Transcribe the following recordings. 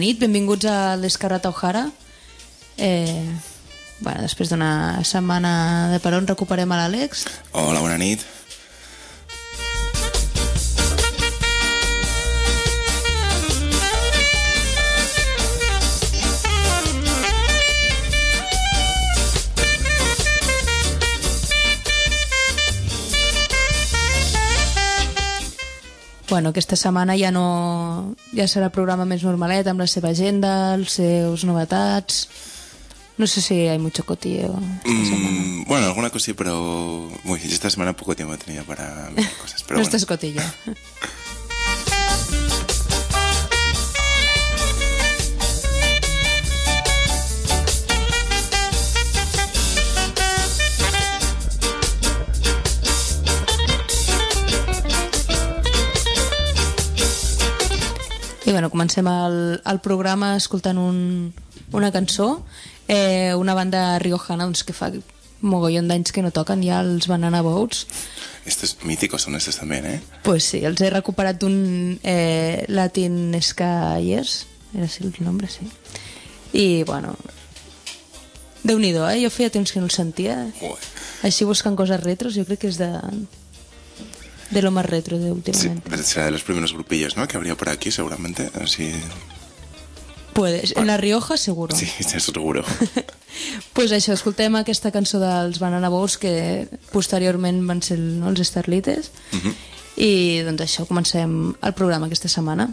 Nit, benvinguts a l'Escarrata O'Hara. Eh, bueno, després d'una setmana de peron recuperem a l'Àlex. Hola, bona nit. Bueno, aquesta setmana ja no... ja serà programa més normalet, amb la seva agenda, els seus novetats... No sé si hay mucho cotillo esta semana. Mm, bueno, alguna cosa sí, pero uy, esta semana poco tiempo he tenido para mirar cosas. Pero no bueno. estás cotillo. bueno, comencem el, el programa escoltant un, una cançó, eh, una banda riojana doncs, que fa mogollon d'anys que no toquen ja els Banana Boats. Estos míticos son estos también, ¿eh? Pues sí, els he recuperat d'un eh, Latin Skiers, era així el nombre, sí. I, bueno, déu nhi eh? Jo feia temps que no el sentia. Joder. Així buscant coses retros, jo crec que és de, de lo más retro de Sí, últimamente. pero será de los primeros grupillos, ¿no? Que habría por aquí, seguramente. Así. Puedes, en La Rioja seguro. Sí, seguro. pues això, escoltem aquesta cançó dels Banana Boats que posteriorment van ser no, els Starlites Mhm. i doncs això, comencem el programa aquesta setmana.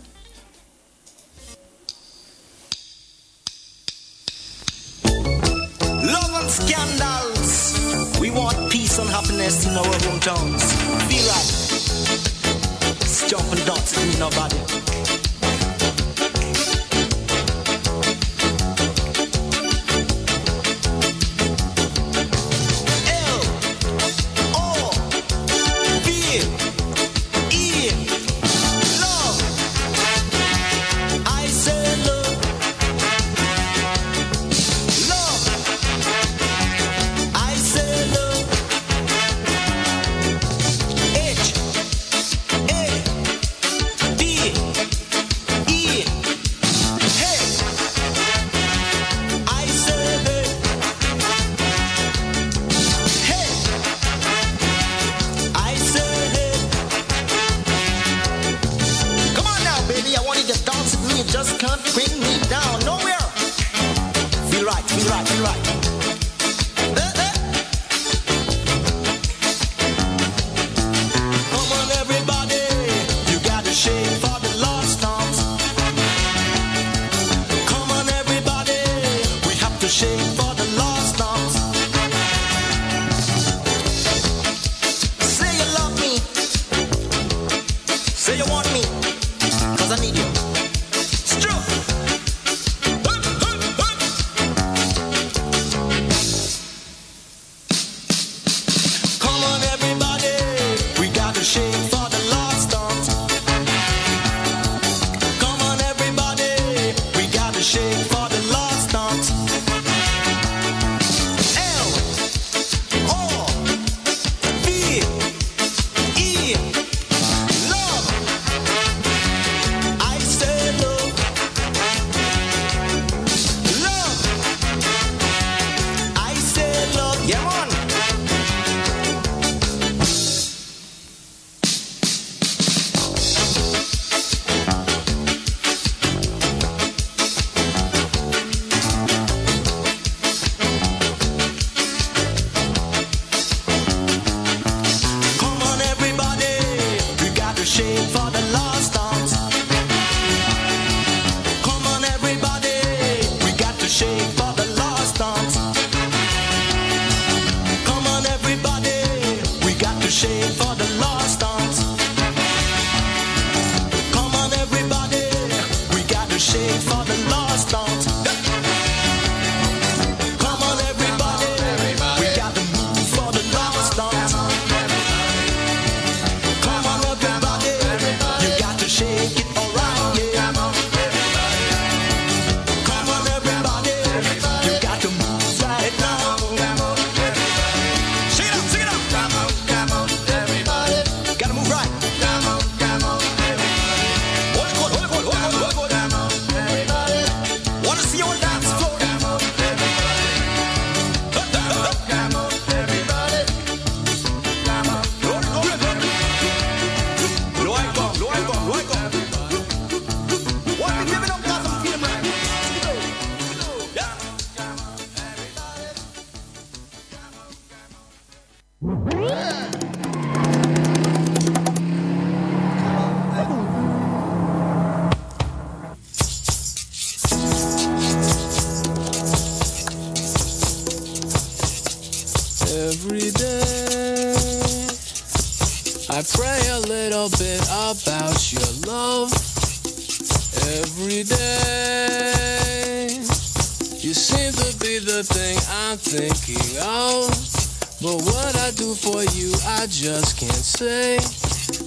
Just can't say.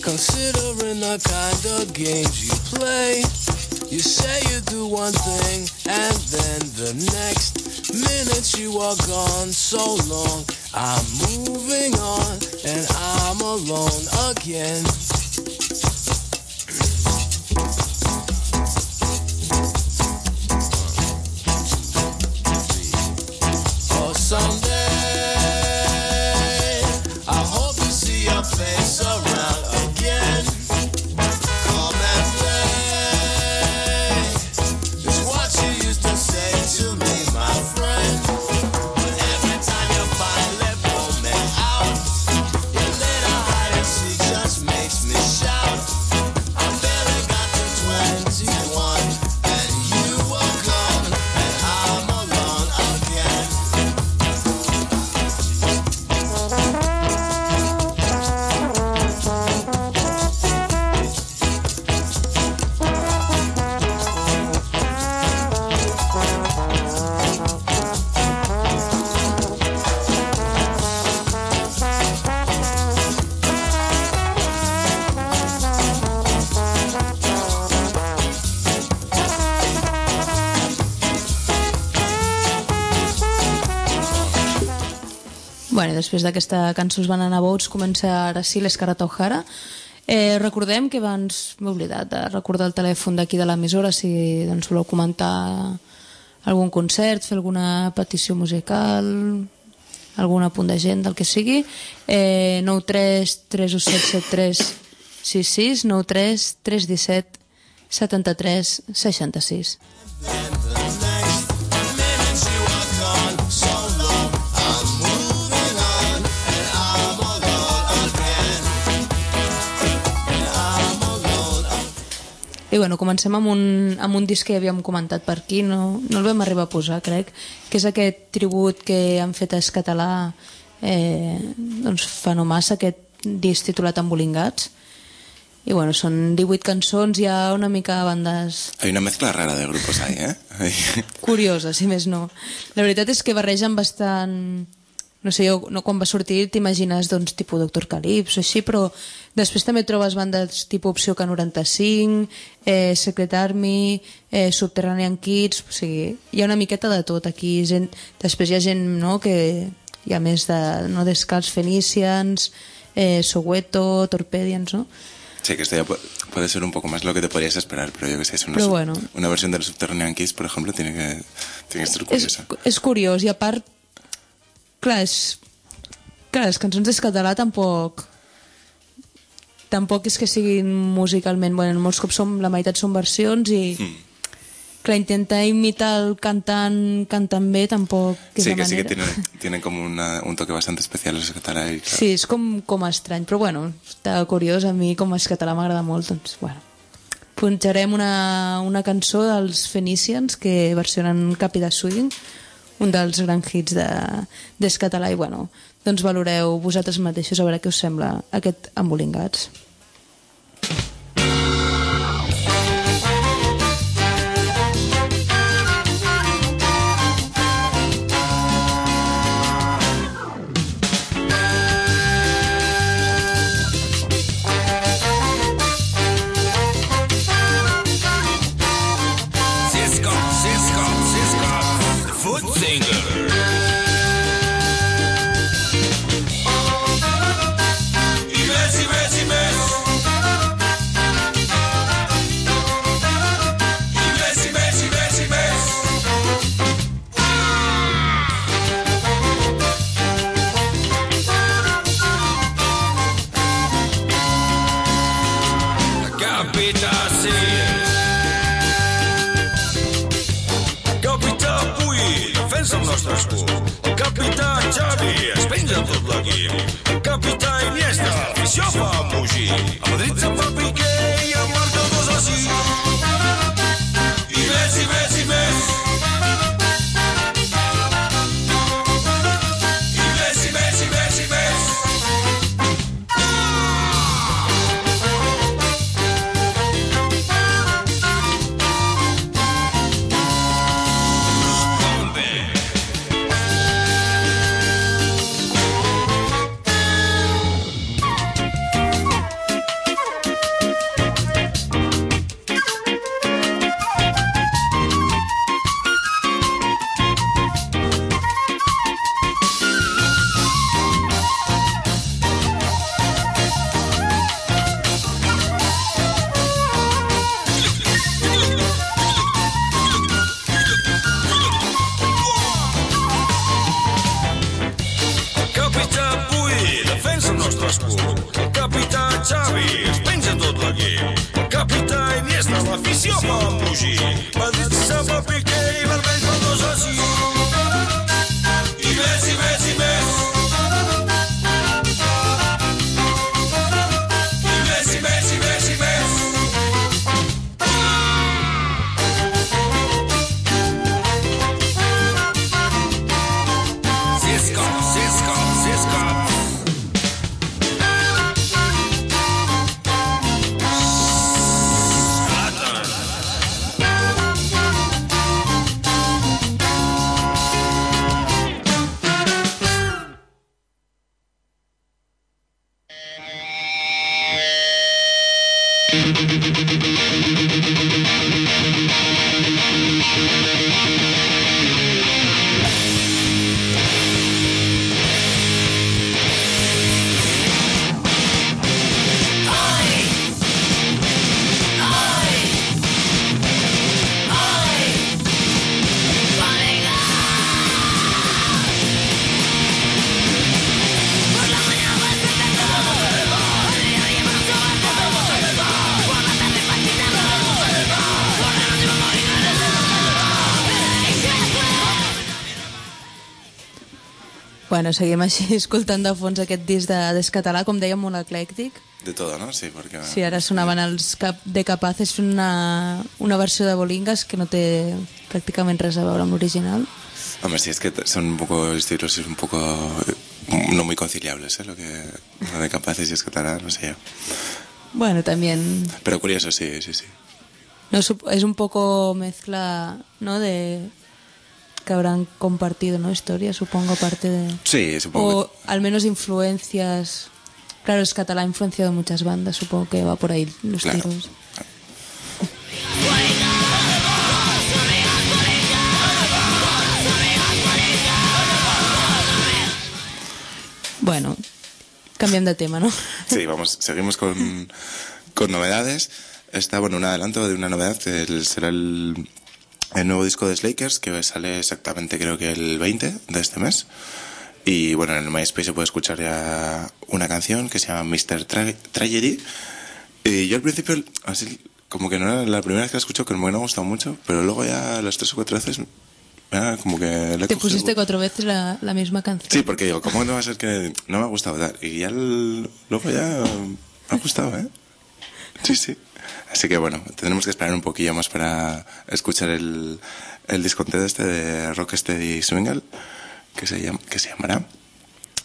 Considering the kind of games you play, you say you do one thing, and then the next minute you are gone so long. I'm moving on, and I'm alone again. Després d'aquesta cançó es van anar a vots, comença ara sí l'Escarata O'Hara. Eh, recordem que abans m'he oblidat de recordar el telèfon d'aquí de l'emissora si doncs, voleu comentar algun concert, fer alguna petició musical, algun apunt de gent, del que sigui. Eh, 93 317 66 93 317 73 66. I bueno, comencem amb un, amb un disc que ja havíem comentat per aquí, no, no el vam arribar a posar, crec, que és aquest tribut que han fet a català eh, doncs fa no massa, aquest disc titulat Embolingats. I bueno, són 18 cançons, hi ha una mica de bandes Hay una mezcla rara de grupos ahí, ¿eh? curioses, si més no. La veritat és que barregen bastant... No sé, jo, no, quan va sortir t'imagines doncs, tipus Doctor Calypso, així, però després també trobes bandes tipus Opció K95, eh, Secret Army, eh, Subterranean Kids, o sigui, hi ha una miqueta de tot aquí. Gent, després hi ha gent no, que hi ha més de no Descalç, Phoenicians, eh, Soweto, Torpedians, no? Sí, que esto ya pu- puede ser un poco más lo que te podrías esperar, pero yo que sé, es una, bueno. una versión del Subterranean Kiss, por ejemplo, tiene que, tiene que ser curiosa. és curiós i a part clar, és, clar, les cançons en català tampoc tampoc és que siguin musicalment bueno, molts cops som, la meitat són versions i Hmm. clar, intentar imitar el cantant cantant bé tampoc és Sí, que sí que manera tienen, tienen como una- un toque bastante especial los catalá y claro. Sí, és com, com estrany, però bueno, està curiós, a mi com a català m'agrada molt, doncs, bueno. Punxarem una, una cançó dels Phoenicians que versionen Capi de Swing, un dels grans hits de, des català, i bueno, doncs valoreu vosaltres mateixos a veure què us sembla aquest Embolingats. Dritza Papa Bueno, seguim així escoltant de fons aquest disc de Descatalà, com dèiem, molt eclèctic. De todo, ¿no? Sí, porque... Sí, ara sonaven els cap de Capaces una, una versió de Bolingas que no té pràcticament res a veure amb l'original. Hombre, sí, es que son un poco estilos, es un poco no muy conciliables, ¿eh? Lo que lo de capaces y escatará, no sé yo. Bueno, también Pero curioso, sí, sí, sí. no, es un poco mezcla, ¿no? De que habrán compartido, ¿no? Historia, supongo, aparte de... Sí, supongo O al menos influencias... Claro, es catalán, ha influenciado muchas bandas, supongo que va por ahí los Claro. tiros. Bueno, cambian de tema, ¿no? que... Sí, vamos, seguimos con, con novedades. Está, bueno, un adelanto de una novedad, el- será el, el nuevo disco de Slakers, que sale exactamente creo que el 20 de este mes. Y bueno, en el MySpace se puede escuchar ya una canción que se llama Mr. Tra- Tragedy. Y yo al principio, así, como que no era la primera vez que la escucho, que no me ha gustado mucho, pero luego ya las tres o cuatro veces, como que le Te pusiste cuatro veces la, la misma canción. Sí, porque digo, ¿cómo no va a ser que no me ha gustado? Y ya el- luego ya me ha gustado, ¿eh? Sí, sí. Así que bueno, tendremos que esperar un poquillo más para escuchar el, el disco entero este de Rocksteady Swingle, que se, llama, que se llamará.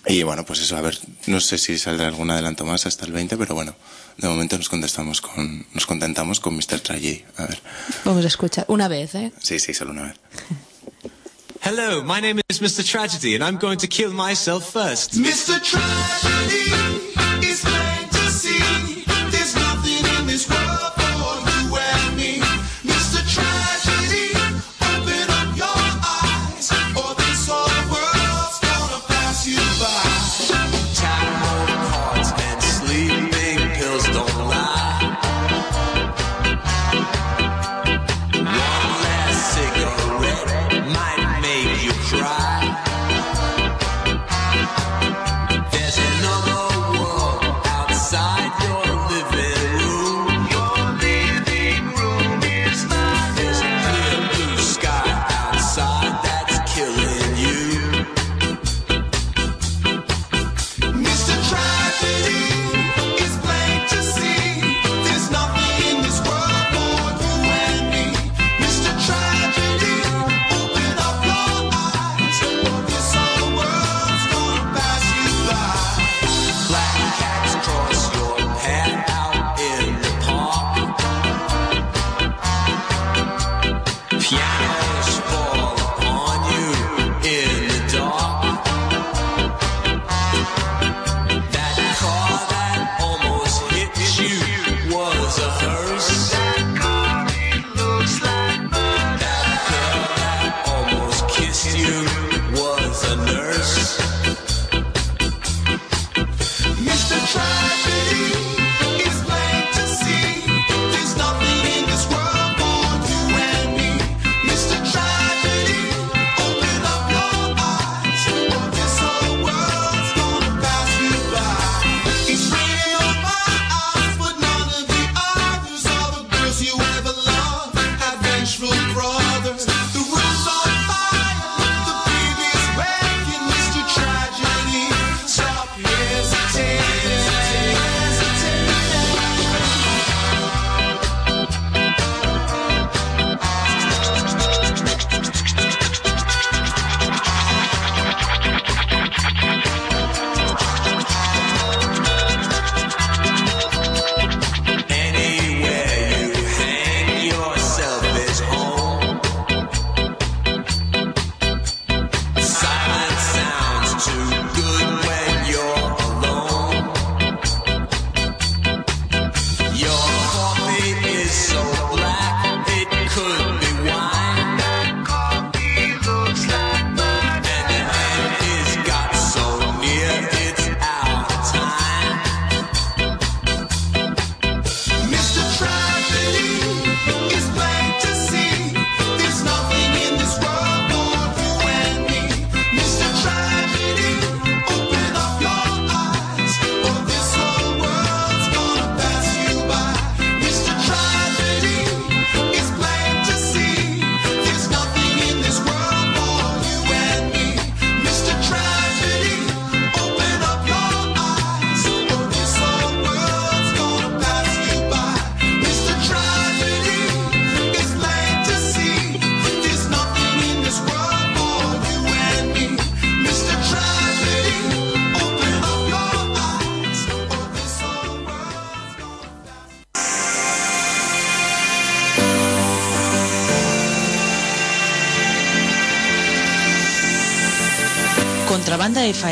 Y bueno, pues eso, a ver, no sé si saldrá algún adelanto más hasta el 20, pero bueno, de momento nos contestamos con, nos contentamos con Mr. Tragedy. A ver, Vamos a escuchar una vez, ¿eh? sí, sí, solo una vez. Hello, my name is Mr. Tragedy, and I'm going to kill myself first. Mr. Tragedy is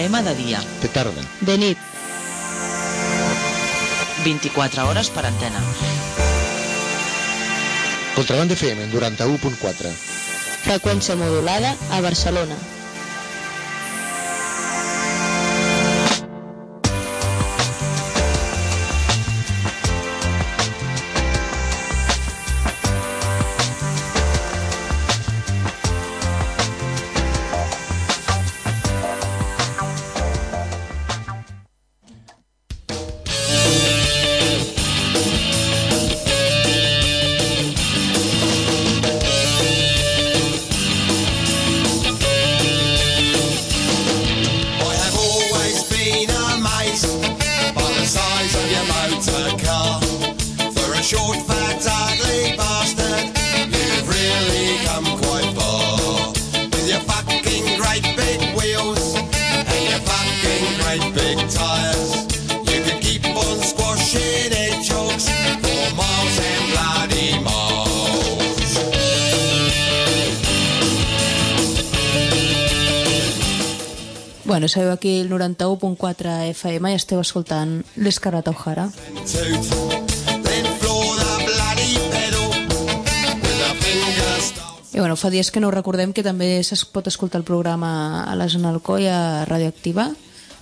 FM de dia. De tarda. De nit. 24 hores per antena. Contrabanda FM 91.4. Freqüència modulada a Barcelona. Bueno, sabeu aquí el 91.4 FM i esteu escoltant O'Hara. a finger style. I bueno, fa dies que no ho recordem que també es pot escoltar el programa a la zona Alcoi a Radioactiva.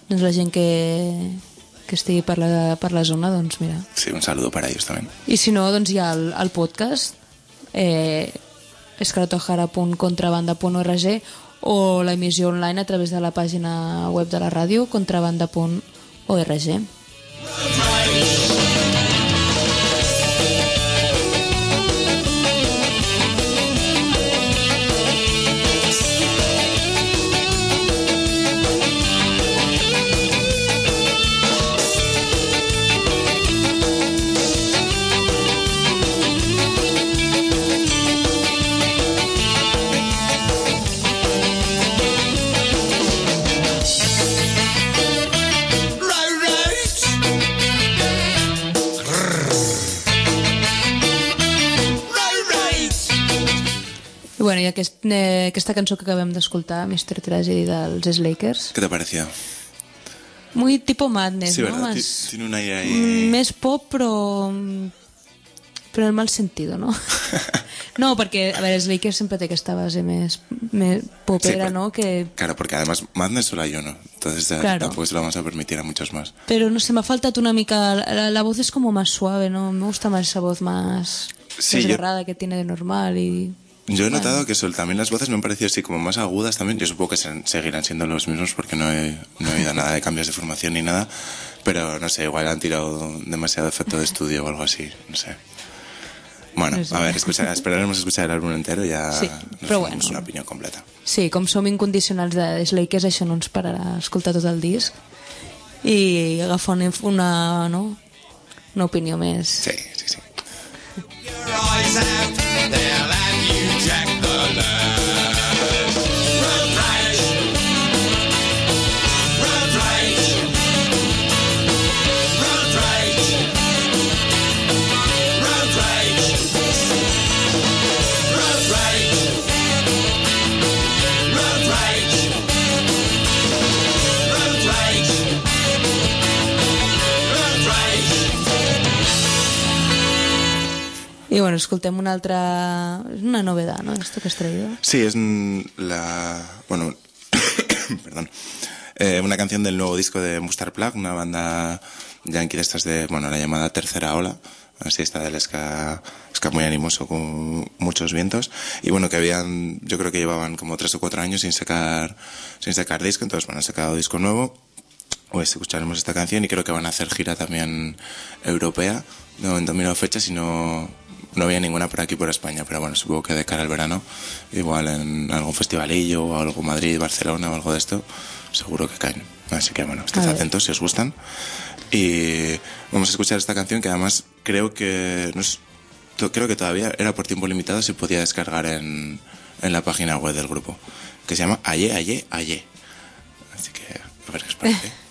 Doncs la gent que, que estigui per la, per la zona, doncs mira. Sí, un saludo para ellos también. I si no, doncs hi ha el, el podcast eh, escarlatohara.contrabanda.org o la emissió online a través de la pàgina web de la ràdio contrabanda.org. aquest, eh, aquesta cançó que acabem d'escoltar, Mr. Tragedy dels Slakers, ¿Qué te pareció? muy tipo Madness, Sí, ¿no? ¿verdad? Más, Tiene un aire ahí... mm, més pop, però... però en el mal sentido, no? no, perquè, a veure, Slakers sempre té aquesta base més, més popera, Sí, no? Que Claro, porque además Madness solo hay uno. Entonces ya Claro. tampoco se lo vamos a permitir a muchos más. Pero no sé, me ha faltado una mica. La, la voz es como más suave, ¿no? Me gusta más esa voz más Sí, yo- desgarrada que tiene de normal y. Yo he Bueno. notado que eso, también las voces me han parecido así como más agudas también. Yo supongo que se- seguirán siendo los mismos porque no he, no he oído nada de cambios de formación ni nada. Pero no sé, igual han tirado demasiado efecto de estudio o algo así. No sé. Bueno, No sé. a ver, escucha, esperaremos a escuchar el álbum entero y ya Sí, bueno. una opinión completa. Sí, com som incondicionals de Slakers, això no ens pararà escoltar tot el disc i agafar una, una, no? una opinió més... Sí, sí, sí. Your eyes out, I bueno, escoltem una altra... És una novedad, ¿no? Esto que has traído. Sí, es la. Bueno, perdón. Eh, una canción del nuevo disco de Mustard Plug, una banda yankee de estas de, bueno, la llamada Tercera Ola. Así está del ska, ska muy animoso con muchos vientos. Y bueno, que habían, yo creo que llevaban como tres o cuatro años sin sacar, sin sacar disco, entonces bueno, han sacado disco nuevo. Pues escucharemos esta canción y creo que van a hacer gira también europea. De momento miro fechas y no, no había ninguna por aquí por España, pero bueno, supongo que de cara al verano, igual en algún festivalillo o algo Madrid, Barcelona o algo de esto, seguro que caen. Así que bueno, estad atentos si os gustan. Y vamos a escuchar esta canción que además creo que no es, creo que todavía era por tiempo limitado, se podía descargar en, en la página web del grupo, que se llama Aye, Aye, Aye. Así que a ver qué os parece.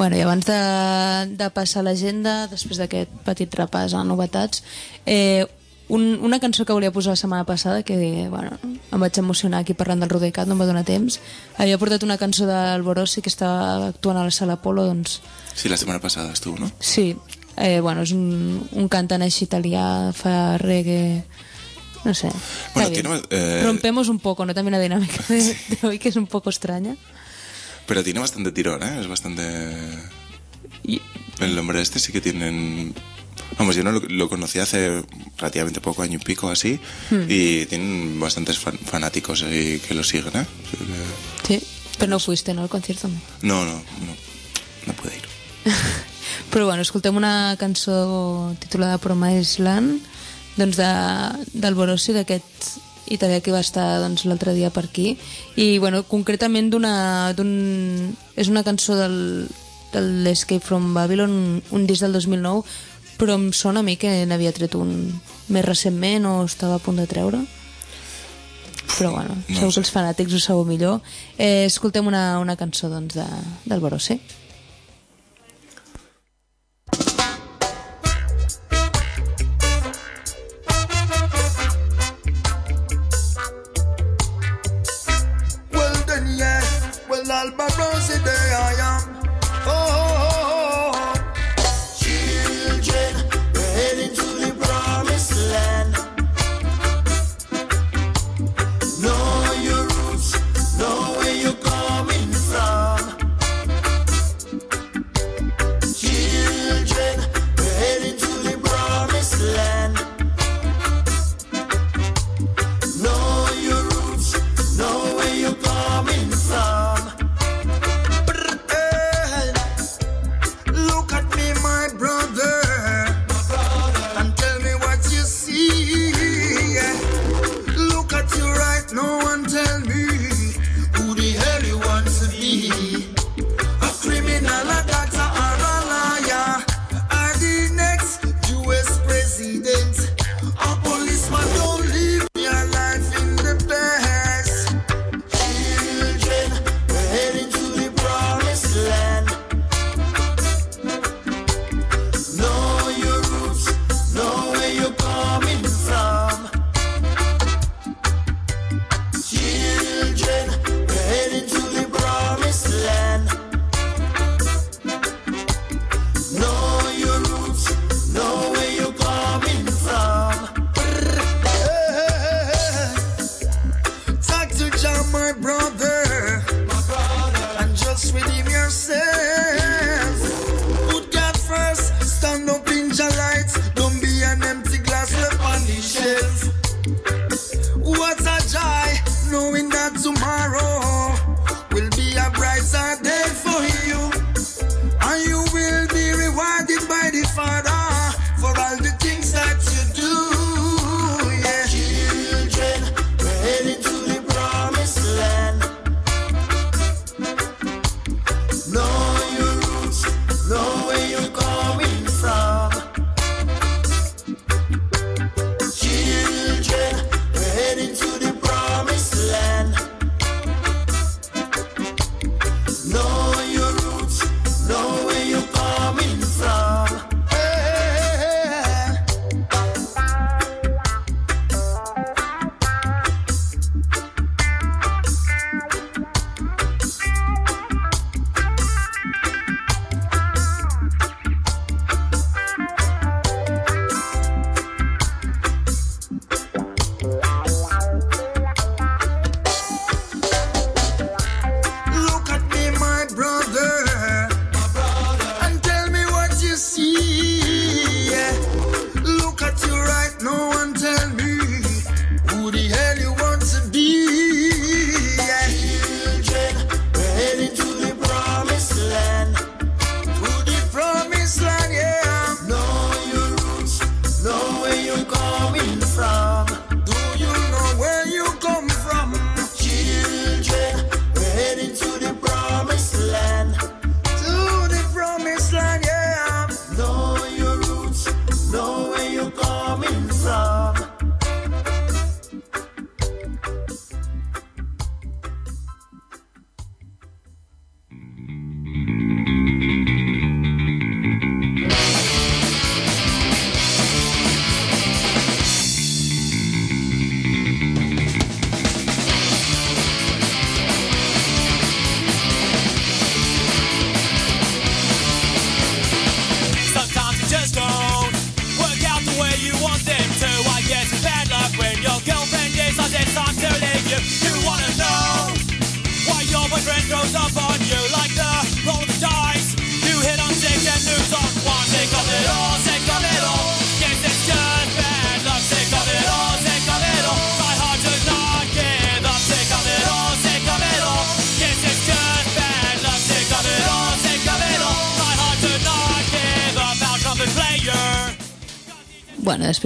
Bueno, i abans de, de passar a l'agenda, després d'aquest petit repàs a novetats, eh, un, una cançó que volia posar la setmana passada, que bueno, em vaig emocionar aquí parlant del Rodecat, no em va donar temps. Havia portat una cançó del Borossi que estava actuant a la Sala Polo, doncs Sí, la setmana passada estuvo, ¿no? sí, eh, bueno, és un, un cantant així italià, fa reggae... No sé. Bueno, tiene, eh, Rompemos un poco, ¿no? También la dinámica de, de hoy, que es un poco extraña. Pero tiene bastante tirón, ¿eh? Es bastante... El hombre este sí que tienen... Vamos, yo no lo, lo conocí hace relativamente poco, año y pico así, Hmm. y tienen bastantes fan- fanáticos ahí que lo siguen, ¿eh? Sí, pero no fuiste, ¿no? Al concierto no. No, no, no, no pude ir. Però bueno, escoltem una cançó titulada Promised Land doncs de, del Borossi, d'aquest italià que va estar doncs, l'altre dia per aquí. I bueno, concretament d'una d'un- és una cançó del, de l'Escape from Babylon un disc del 2009 però em sona a mi que n'havia tret un més recentment o estava a punt de treure. Però bueno, No segur que els fanàtics ho sabeu millor. Eh, escoltem una, una cançó doncs, de, del Borossi Well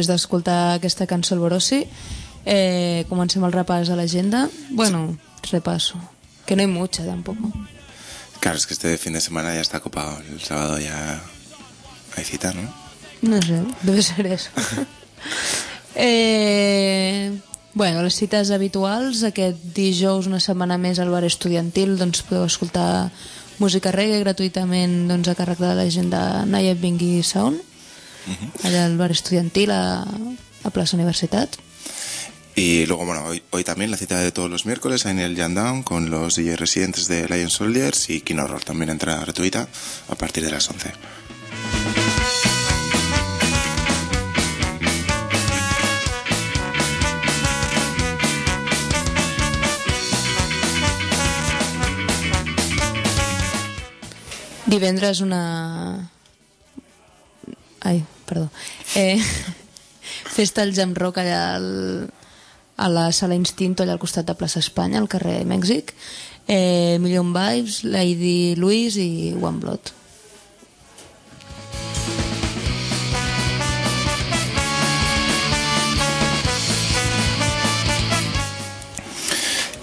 després d'escoltar aquesta cançó al Borossi, eh, comencem el repàs a l'agenda. Bueno, repaso. Que no hay mucha tampoco. Claro, es que este fin de semana ya está copado. El sábado ya hay cita, ¿no? No sé, debe ser eso. eh, bueno, les cites habituals, aquest dijous, una setmana més al bar estudiantil, doncs podeu escoltar música reggae gratuïtament doncs, a càrrec de la gent de Naya Bingui Sound, al bar estudiantil a, a plaça Universitat. Y luego, bueno, hoy, hoy también la cita de todos los miércoles en el Jam Down con los DJ residentes de Lion Soldiers y Kino Horror también entrada gratuita a partir de las 11. Divendres una... Ai, perdó. Eh, festa al Jam Rock allà al, a la sala Instinto, allà al costat de plaça Espanya, al carrer Mèxic. Eh, Million Vibes, Lady Louise i One Blood.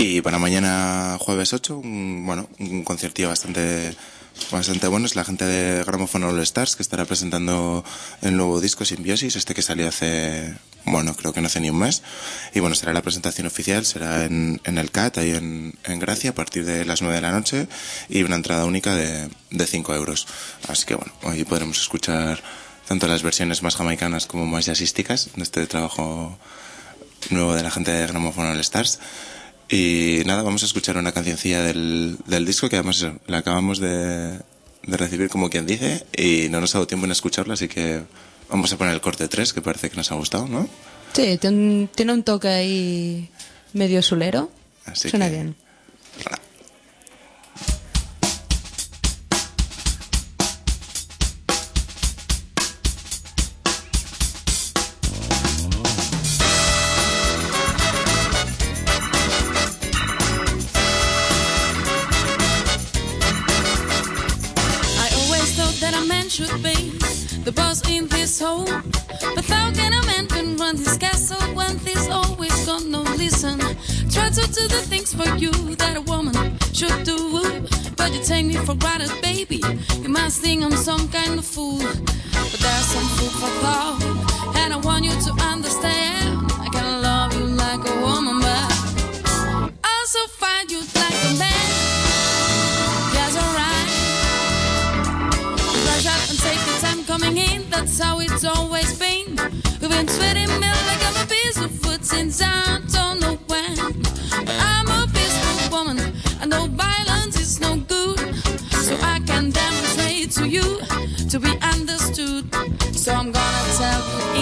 Y para mañana jueves 8, un, bueno, un conciertillo bastante bastante bueno es la gente de Gramophone All Stars que estará presentando el nuevo disco Simbiosis, este que salió hace, bueno, creo que no hace ni un mes. Y bueno, será la presentación oficial, será en, en el CAT, ahí en, en Gracia, a partir de las 9 de la noche y una entrada única de, de 5 euros. Así que bueno, ahí podremos escuchar tanto las versiones más jamaicanas como más jazzísticas de este trabajo nuevo de la gente de Gramophone All Stars. Y nada, vamos a escuchar una cancioncilla del, del disco que además eso, la acabamos de, de recibir como quien dice y no nos ha dado tiempo en escucharla, así que vamos a poner el corte 3 que parece que nos ha gustado, ¿no? Sí, tiene un, toque ahí medio solero. Así Suena que- bien. Try to do the things for you that a woman should do. But you take me for granted, baby. You must think I'm some kind of fool. But there's some food for thought. And I want you to understand. I can love you like a woman, but I also find you like a man. Yes, alright. Brush up and take your time coming in. That's how it's always been. We've been sweating milk like I'm a piece of food since I So I'm gonna tell you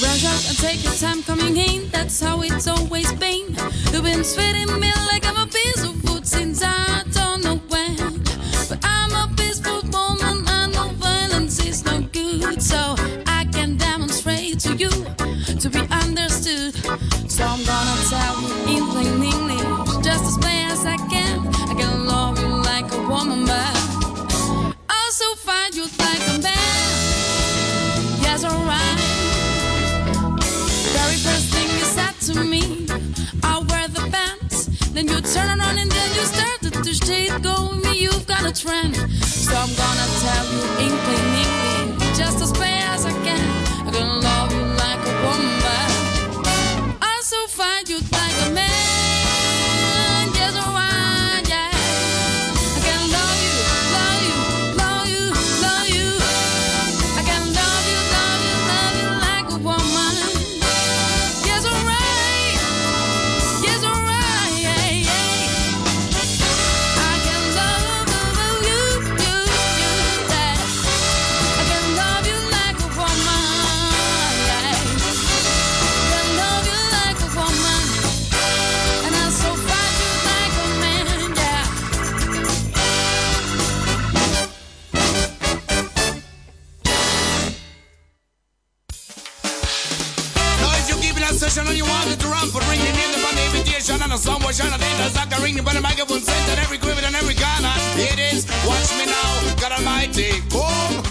take your time coming in, that's how it's always been. You've been treating me like I'm a piece of wood since I don't know when. But I'm a peaceful woman, I know violence is no good. So I can demonstrate to you to be understood. So I'm gonna tell you Then you turn around and then you started to shade go with me. You've got a trend, so I'm gonna tell you in plain English, just as plain as I can. I'm gonna love you like a woman, but also find you the microphone center every quiver and every corner. It is watch me now, God Almighty, come.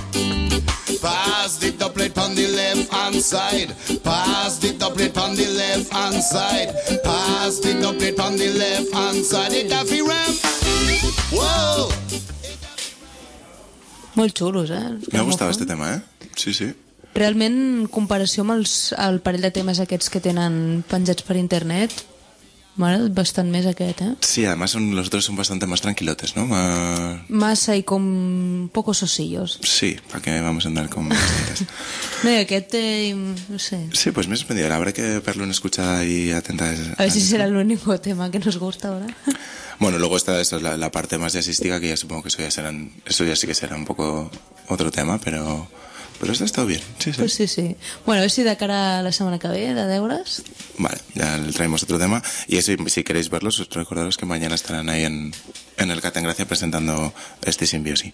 Pass the doublet on the left hand side. Pass the doublet on the left hand side. Pass the doublet on the left hand side. It have to ram. Whoa. Molt xulos, eh? Me ha gustado este tema, ¿eh? Sí, sí. Realment, en comparació amb els, el parell de temes aquests que tenen penjats per internet, m'agrada bastant més aquest, eh? Sí, además son, los otros son bastante más tranquilotes, ¿no? Más- Massa i com pocos sosillos. Sí, ¿para qué vamos a andar con bastantes? No, aquest té... no sé... Sí, pues me he sorprendido. Habrá que verlo en escucha y atenta. A ver si será el único tema que nos gusta ahora. Bueno, luego está eso, la, la parte más jazzística, que ya supongo que eso ya, serán, eso ya sí que será un poco otro tema, pero, pero esto ha estado bien. Sí, sí. Pues sí, sí. Bueno, si de cara a la semana que ve, de deures... Vale, ya le traemos otro tema. Y eso, si queréis verlos, os recordaros que mañana estarán ahí en, en el Cat en Gracia presentando este Symbiosis.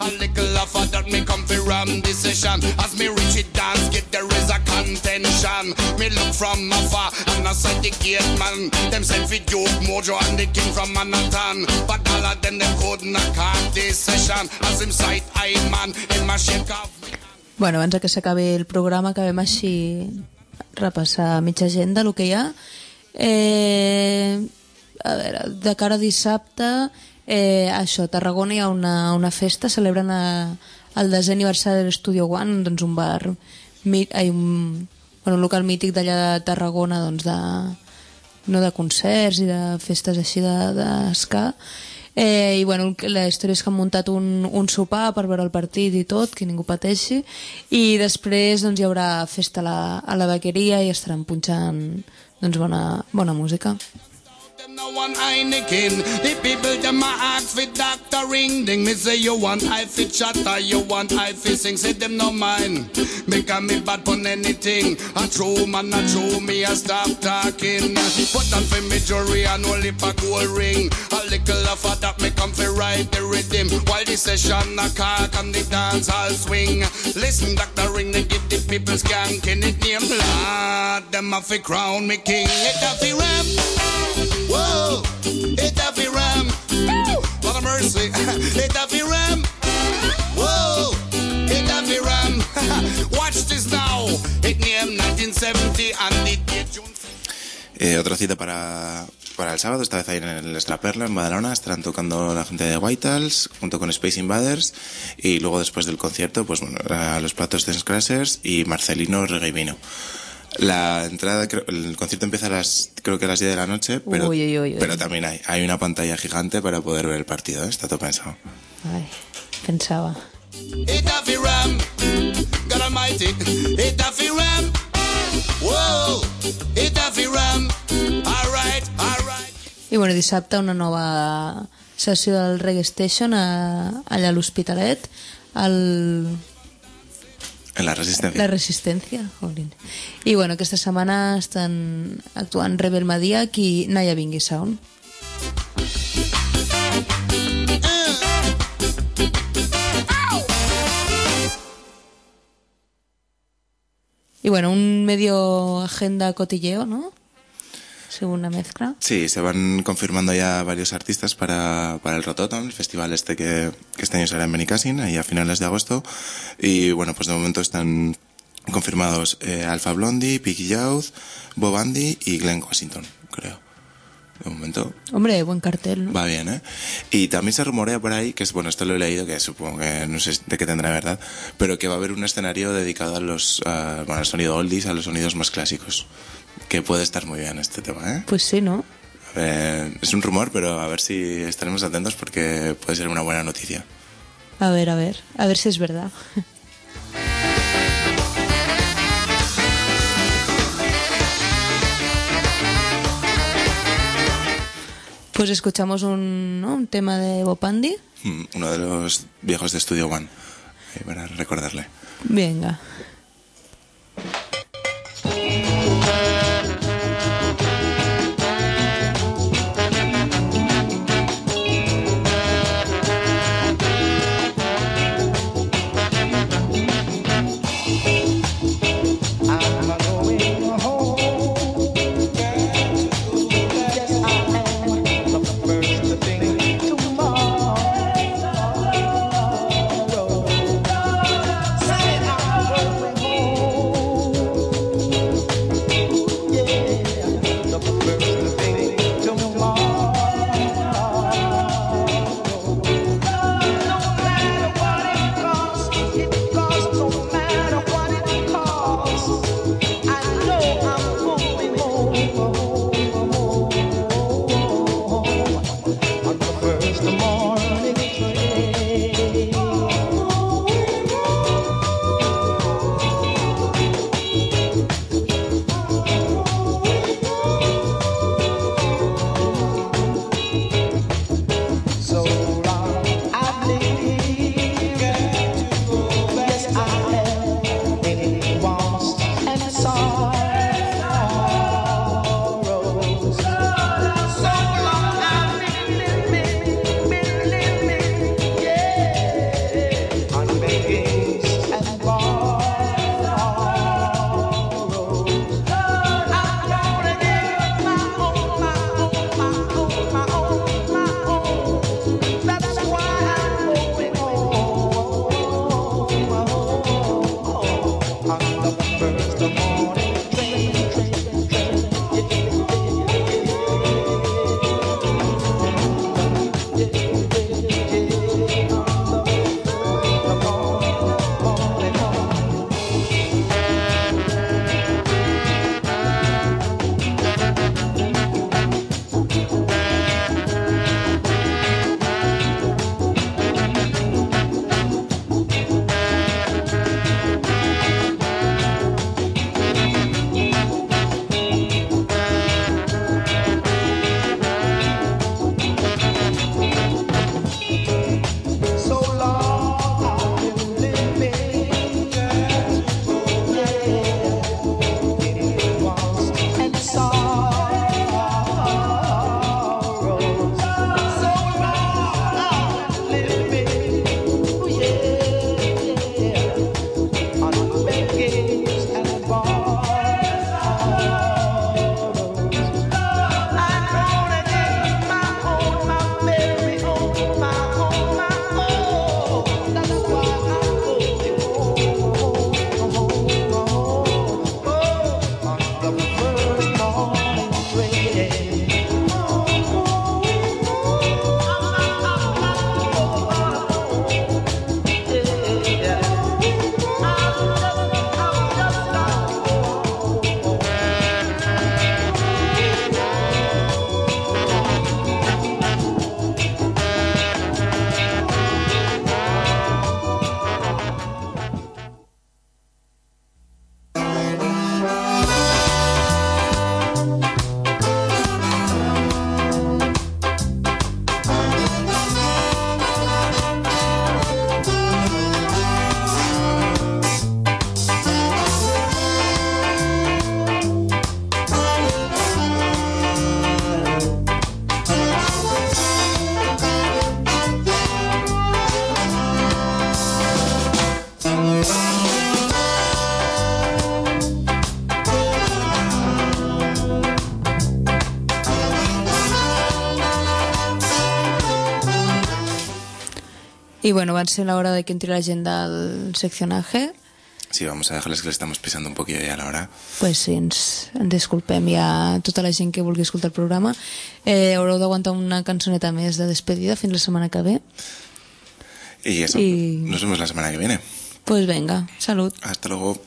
A little of a that me come fi ram this session As me reach it dance, get there is a contention. Me look from afar and I sight the gate man. Them send fi Duke, Mojo and the king from Manhattan. But all of them, them couldn't have this session. As him sight I man, in my shake off Bueno, abans que s'acabi el programa, acabem així repassar mitja agenda, el que hi ha. Eh, a veure, de cara a dissabte, eh, això, a Tarragona hi ha una, una festa, celebren a, el desè aniversari de l'Estudio One, doncs un bar, mi, ai, un, bueno, un local mític d'allà de Tarragona, doncs de, no de concerts i de festes així d'esca, de, Eh, I bueno, la història és que han muntat un, un sopar per veure el partit i tot, que ningú pateixi, i després doncs, hi haurà festa a la, a la vaqueria i estaran punxant doncs, bona, bona música. No one Heineken. The people them a ask for doctor ring ding. Me say you want I fit chatter, you want I fit sing. Say them no mind. Because me bad pon anything. A true man, a true me a stop talking. Put on for me jewelry and only a gold ring. A little of a that me come for ride the rhythm. While the session a cock and the dance all swing. Listen, doctor ring they give the people skanking it name. Lord, them a fi crown me king. It a fi rap. Whoa. Watch this now. It name 1970 and it get June. Eh, otra cita para, para el sábado, esta vez ahí en el Extraperla, en Badalona, estarán tocando la gente de Whitehals junto con Space Invaders y luego después del concierto, pues bueno, a los platos de Crashers y Marcelino Reggae Vino. La entrada, creo- el concierto empieza a las, creo que a las 10 de la noche, pero, Uy, uy, uy, uy. pero también hay, hay una pantalla gigante para poder ver el partido, ¿eh? está todo pensado. Ai, pensava. It a fi ram. God Almighty. It a fi ram. Whoa, it a fi ram. All right, all right. I bueno, dissabte una nova sessió del Reggae Station a, allà a l'Hospitalet. El... La resistencia. La Resistència, jolín. I bueno, aquesta setmana estan actuant Rebel Madiac i Naya Bingi Sound. Y bueno, un medio agenda cotilleo, ¿no? Según la mezcla. Sí, se van confirmando ya varios artistas para, para el Rototom, el festival este que, que este año será en Benicassin, ahí a finales de agosto. Y bueno, pues de momento están confirmados eh, Alpha Blondie, Piggy Youth, Bob Andy y Glenn Washington, creo. De momento Hombre, buen cartel, ¿no? va bien, ¿eh? Y también se rumorea por ahí, que es, bueno, esto lo he leído, que supongo que no sé de qué tendrá verdad, pero que va a haber un escenario dedicado a los, a- bueno, al sonido oldies, a los sonidos más clásicos. Que puede estar muy bien este tema, ¿eh? Pues sí, ¿no? A ver, es un rumor, pero a ver si estaremos atentos porque puede ser una buena noticia. A ver, a ver. A ver si es verdad. Pues escuchamos un, ¿no? un tema de Bopandi. Mm, Uno de los viejos de Studio One, para recordarle. Venga. Y bueno, va a ser la hora de que entre la agenda al seccionaje. Sí, vamos a dejarles que le estamos pisando un poquillo ya la hora. pues sí, ens, ens disculpem ja a tota la gent que vulgui escoltar el programa. Eh, haureu d'aguantar una cançoneta més de despedida fins la setmana que ve. Y eso, Y- nos vemos la semana que viene. Pues venga, salut. Hasta luego.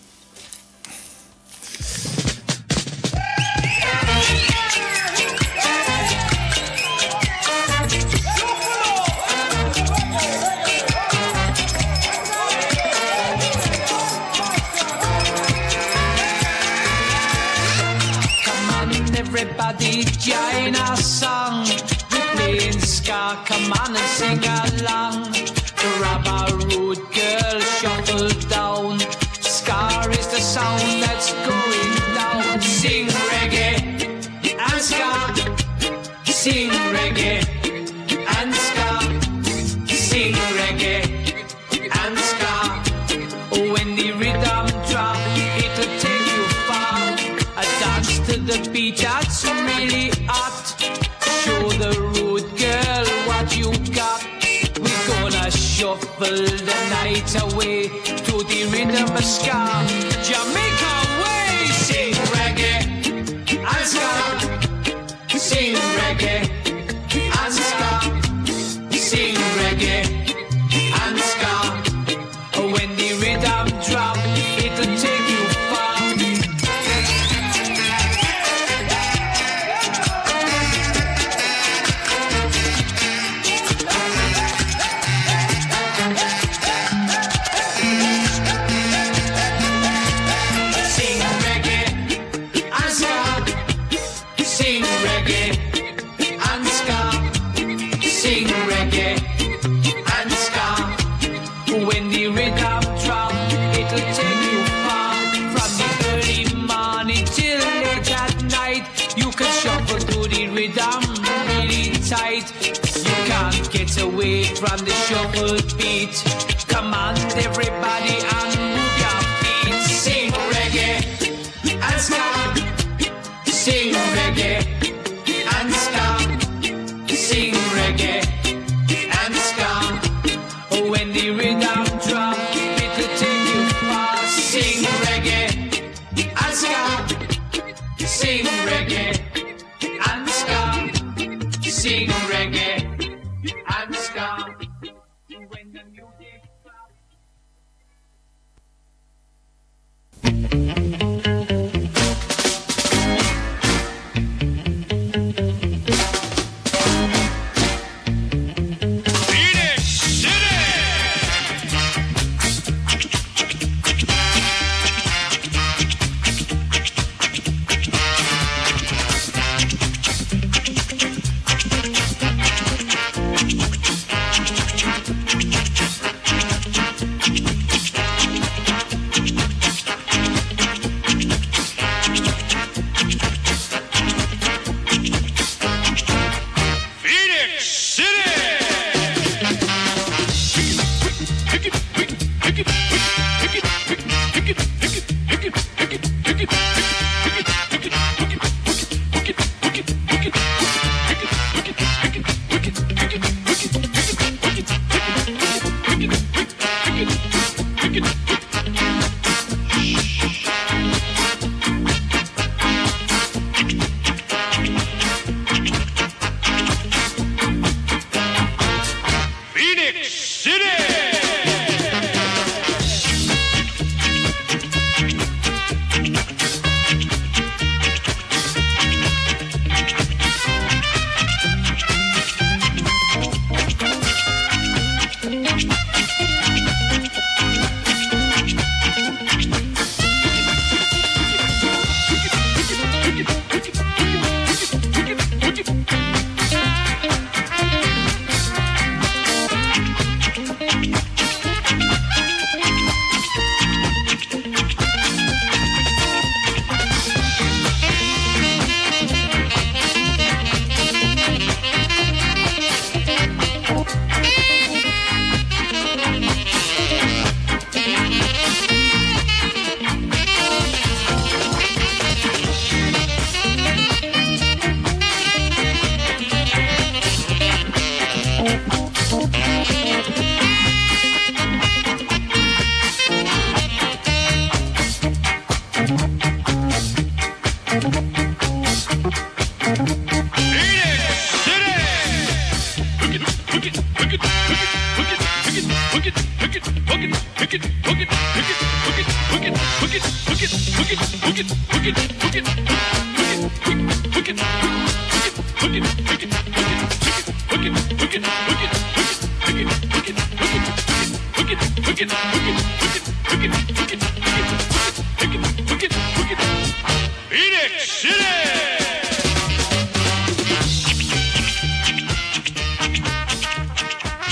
Shuffle to the rhythm really tight. You can't get away from the shuffle beat. Come on, everybody,